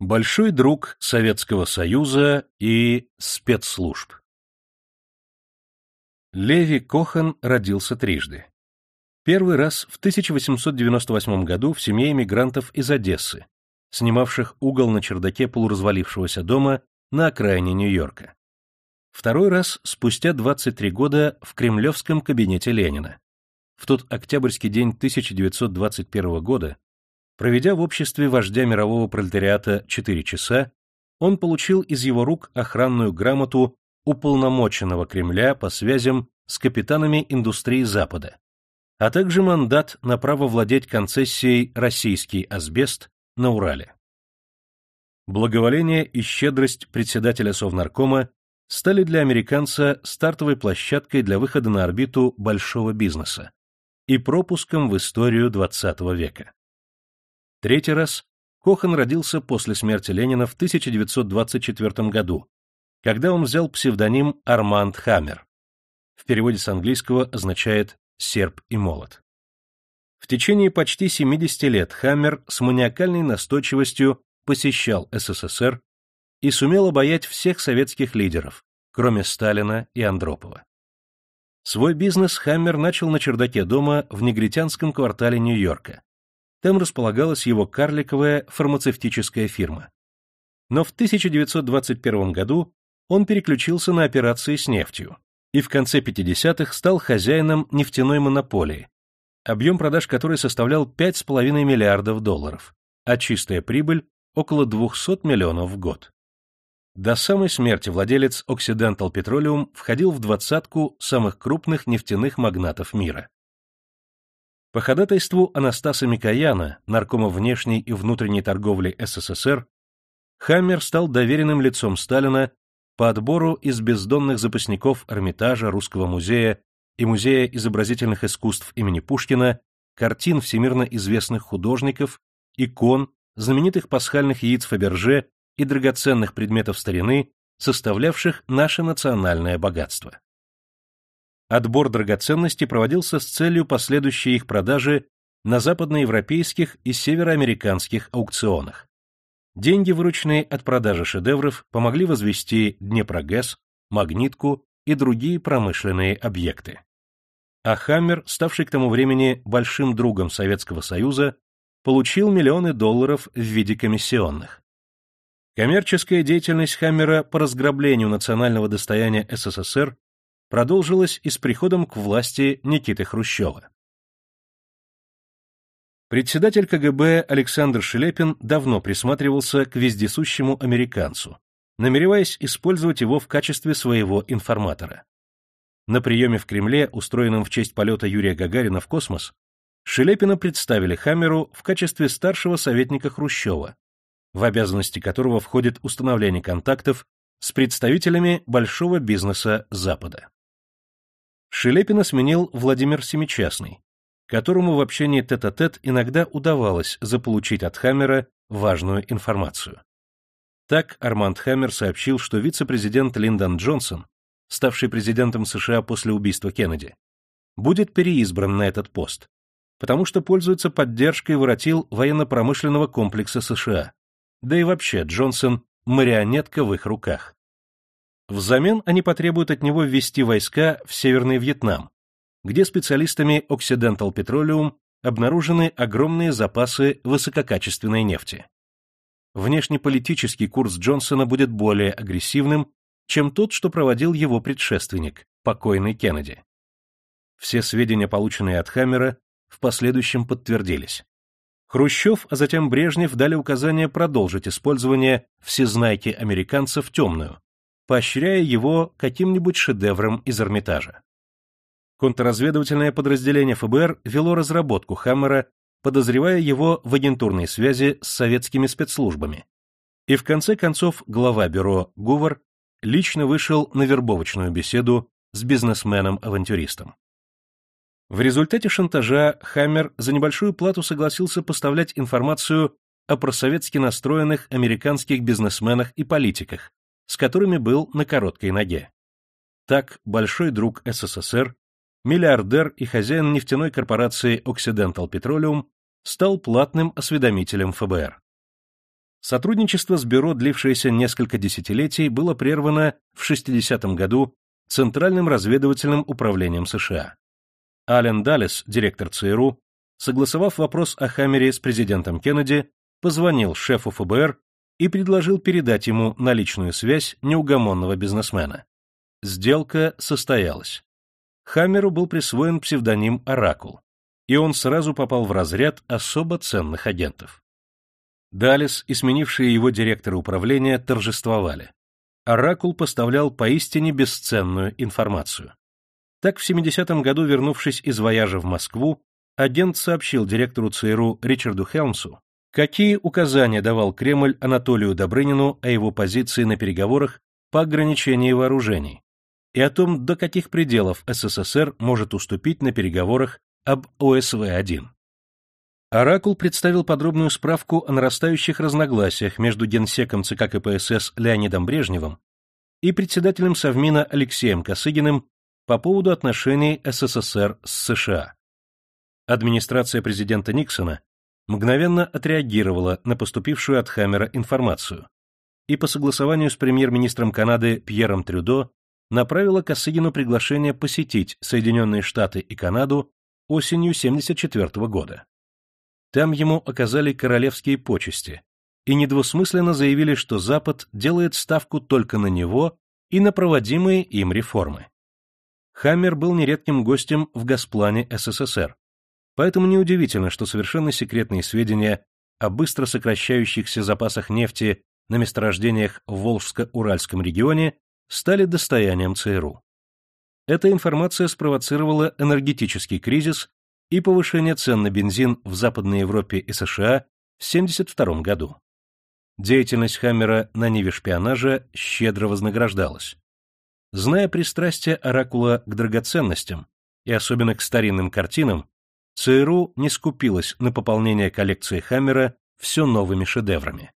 Большой друг Советского Союза и спецслужб Леви Кохан родился трижды. Первый раз в 1898 году в семье эмигрантов из Одессы, снимавших угол на чердаке полуразвалившегося дома на окраине Нью-Йорка. Второй раз спустя 23 года в кремлевском кабинете Ленина. В тот октябрьский день 1921 года, проведя в обществе вождя мирового пролетариата 4 часа, он получил из его рук охранную грамоту уполномоченного Кремля по связям с капитанами индустрии Запада, а также мандат на право владеть концессией «Российский асбест» на Урале. Благоволение и щедрость председателя Совнаркома стали для американца стартовой площадкой для выхода на орбиту большого бизнеса и пропуском в историю XX века. Третий раз Кохан родился после смерти Ленина в 1924 году, когда он взял псевдоним Арманд Хаммер. В переводе с английского означает «серп и молот». В течение почти 70 лет Хаммер с маниакальной настойчивостью посещал СССР и сумел обаять всех советских лидеров, кроме Сталина и Андропова. Свой бизнес Хаммер начал на чердаке дома в негритянском квартале Нью-Йорка. Там располагалась его карликовая фармацевтическая фирма. Но в 1921 году он переключился на операции с нефтью и в конце 50-х стал хозяином нефтяной монополии, объем продаж которой составлял 5,5 миллиардов долларов, а чистая прибыль около 200 миллионов в год. До самой смерти владелец Occidental Petroleum входил в двадцатку самых крупных нефтяных магнатов мира. По ходатайству Анастаса Микояна, наркома внешней и внутренней торговли СССР, Хаммер стал доверенным лицом Сталина по отбору из бездонных запасников Эрмитажа, Русского музея и Музея изобразительных искусств имени Пушкина картин всемирно известных художников, икон, знаменитых пасхальных яиц Фаберже и драгоценных предметов старины, составлявших наше национальное богатство. Отбор драгоценностей проводился с целью последующей их продажи на западноевропейских и североамериканских аукционах. Деньги, вырученные от продажи шедевров, помогли возвести Днепрогэс, Магнитку и другие промышленные объекты. А Хаммер, ставший к тому времени большим другом Советского Союза, получил миллионы долларов в виде комиссионных. Коммерческая деятельность Хаммера по разграблению национального достояния СССР продолжилась и с приходом к власти Никиты Хрущева. Председатель КГБ Александр Шелепин давно присматривался к вездесущему американцу, намереваясь использовать его в качестве своего информатора. На приеме в Кремле, устроенном в честь полета Юрия Гагарина в космос, Шелепина представили Хаммеру в качестве старшего советника Хрущева, в обязанности которого входит установление контактов с представителями большого бизнеса Запада. Шелепина сменил Владимир Семичастный, которому в общении тет-а-тет -тет иногда удавалось заполучить от Хаммера важную информацию. Так Арманд Хаммер сообщил, что вице-президент Линдон Джонсон, ставший президентом США после убийства Кеннеди, будет переизбран на этот пост, потому что пользуется поддержкой воротил военно-промышленного комплекса США. Да и вообще Джонсон – марионетка в их руках. Взамен они потребуют от него ввести войска в Северный Вьетнам, где специалистами Occidental Petroleum обнаружены огромные запасы высококачественной нефти. Внешнеполитический курс Джонсона будет более агрессивным, чем тот, что проводил его предшественник, покойный Кеннеди. Все сведения, полученные от Хаммера, в последующем подтвердились. Хрущев, а затем Брежнев дали указание продолжить использование всезнайки американцев темную, поощряя его каким-нибудь шедевром из Эрмитажа. Контрразведывательное подразделение ФБР вело разработку Хаммера, подозревая его в агентурной связи с советскими спецслужбами. И в конце концов глава бюро Гувар лично вышел на вербовочную беседу с бизнесменом-авантюристом. В результате шантажа Хаммер за небольшую плату согласился поставлять информацию о просоветски настроенных американских бизнесменах и политиках, с которыми был на короткой ноге. Так, большой друг СССР, миллиардер и хозяин нефтяной корпорации Occidental Petroleum стал платным осведомителем ФБР. Сотрудничество с бюро, длившееся несколько десятилетий, было прервано в 60-м году Центральным разведывательным управлением США. Ален Даллес, директор ЦРУ, согласовав вопрос о Хаммере с президентом Кеннеди, позвонил шефу ФБР и предложил передать ему наличную связь неугомонного бизнесмена. Сделка состоялась. Хаммеру был присвоен псевдоним «Оракул», и он сразу попал в разряд особо ценных агентов. Далес и сменившие его директоры управления торжествовали. Оракул поставлял поистине бесценную информацию. Так, в 70-м году, вернувшись из вояжа в Москву, агент сообщил директору ЦРУ Ричарду Хелмсу, какие указания давал Кремль Анатолию Добрынину о его позиции на переговорах по ограничению вооружений и о том, до каких пределов СССР может уступить на переговорах об ОСВ-1. Оракул представил подробную справку о нарастающих разногласиях между генсеком ЦК КПСС Леонидом Брежневым и председателем Совмина Алексеем Косыгиным по поводу отношений СССР с США. Администрация президента Никсона мгновенно отреагировала на поступившую от Хаммера информацию и по согласованию с премьер-министром Канады Пьером Трюдо направила Косыгину приглашение посетить Соединенные Штаты и Канаду осенью 1974 года. Там ему оказали королевские почести и недвусмысленно заявили, что Запад делает ставку только на него и на проводимые им реформы. Хаммер был нередким гостем в Госплане СССР, поэтому неудивительно, что совершенно секретные сведения о быстро сокращающихся запасах нефти на месторождениях в Волжско-Уральском регионе стали достоянием ЦРУ. Эта информация спровоцировала энергетический кризис и повышение цен на бензин в Западной Европе и США в 1972 году. Деятельность Хаммера на ниве шпионажа щедро вознаграждалась. Зная пристрастие Оракула к драгоценностям, и особенно к старинным картинам, ЦРУ не скупилась на пополнение коллекции Хаммера все новыми шедеврами.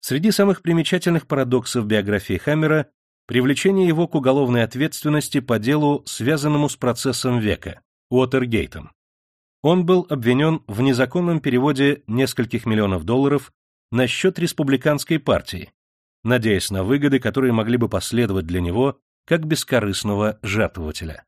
Среди самых примечательных парадоксов биографии Хаммера привлечение его к уголовной ответственности по делу, связанному с процессом века, Уотергейтом. Он был обвинен в незаконном переводе нескольких миллионов долларов на счет республиканской партии, надеясь на выгоды, которые могли бы последовать для него как бескорыстного жертвователя.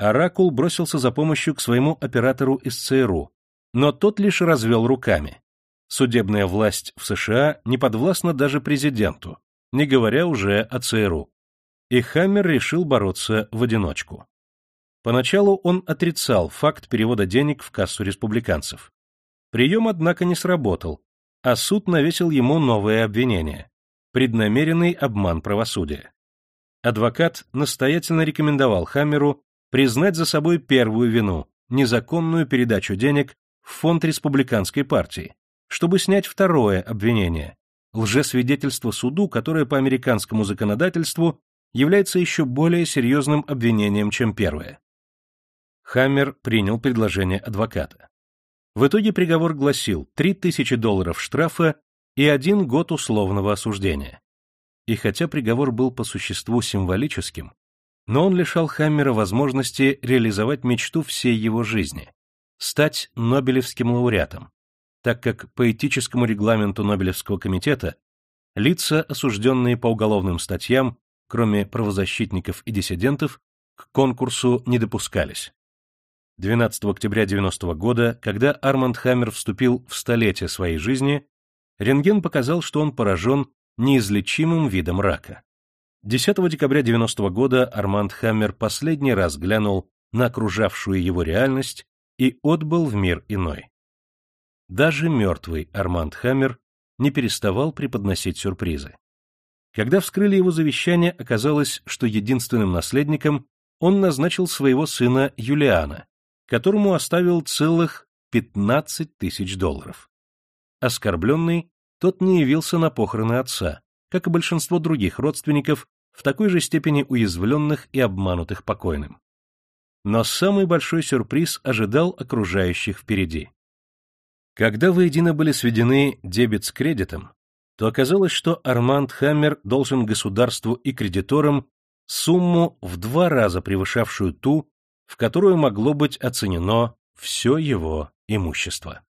Оракул бросился за помощью к своему оператору из ЦРУ, но тот лишь развел руками. Судебная власть в США не подвластна даже президенту, не говоря уже о ЦРУ. И Хаммер решил бороться в одиночку. Поначалу он отрицал факт перевода денег в кассу республиканцев. Прием, однако, не сработал, а суд навесил ему новое обвинение – преднамеренный обман правосудия. Адвокат настоятельно рекомендовал Хаммеру признать за собой первую вину – незаконную передачу денег в фонд республиканской партии, чтобы снять второе обвинение – лжесвидетельство суду, которое по американскому законодательству является еще более серьезным обвинением, чем первое. Хаммер принял предложение адвоката. В итоге приговор гласил 3000 долларов штрафа и один год условного осуждения. И хотя приговор был по существу символическим, но он лишал Хаммера возможности реализовать мечту всей его жизни – стать Нобелевским лауреатом, так как по этическому регламенту Нобелевского комитета лица, осужденные по уголовным статьям, кроме правозащитников и диссидентов, к конкурсу не допускались. 12 октября 90 года, когда Арманд Хаммер вступил в столетие своей жизни, рентген показал, что он поражен неизлечимым видом рака. 10 декабря 90 года Арманд Хаммер последний раз глянул на окружавшую его реальность и отбыл в мир иной. Даже мертвый Арманд Хаммер не переставал преподносить сюрпризы. Когда вскрыли его завещание, оказалось, что единственным наследником он назначил своего сына Юлиана, которому оставил целых 15 тысяч долларов. Оскорбленный, тот не явился на похороны отца, как и большинство других родственников, в такой же степени уязвленных и обманутых покойным. Но самый большой сюрприз ожидал окружающих впереди. Когда воедино были сведены дебет с кредитом, то оказалось, что Арманд Хаммер должен государству и кредиторам сумму в два раза превышавшую ту, в которую могло быть оценено все его имущество.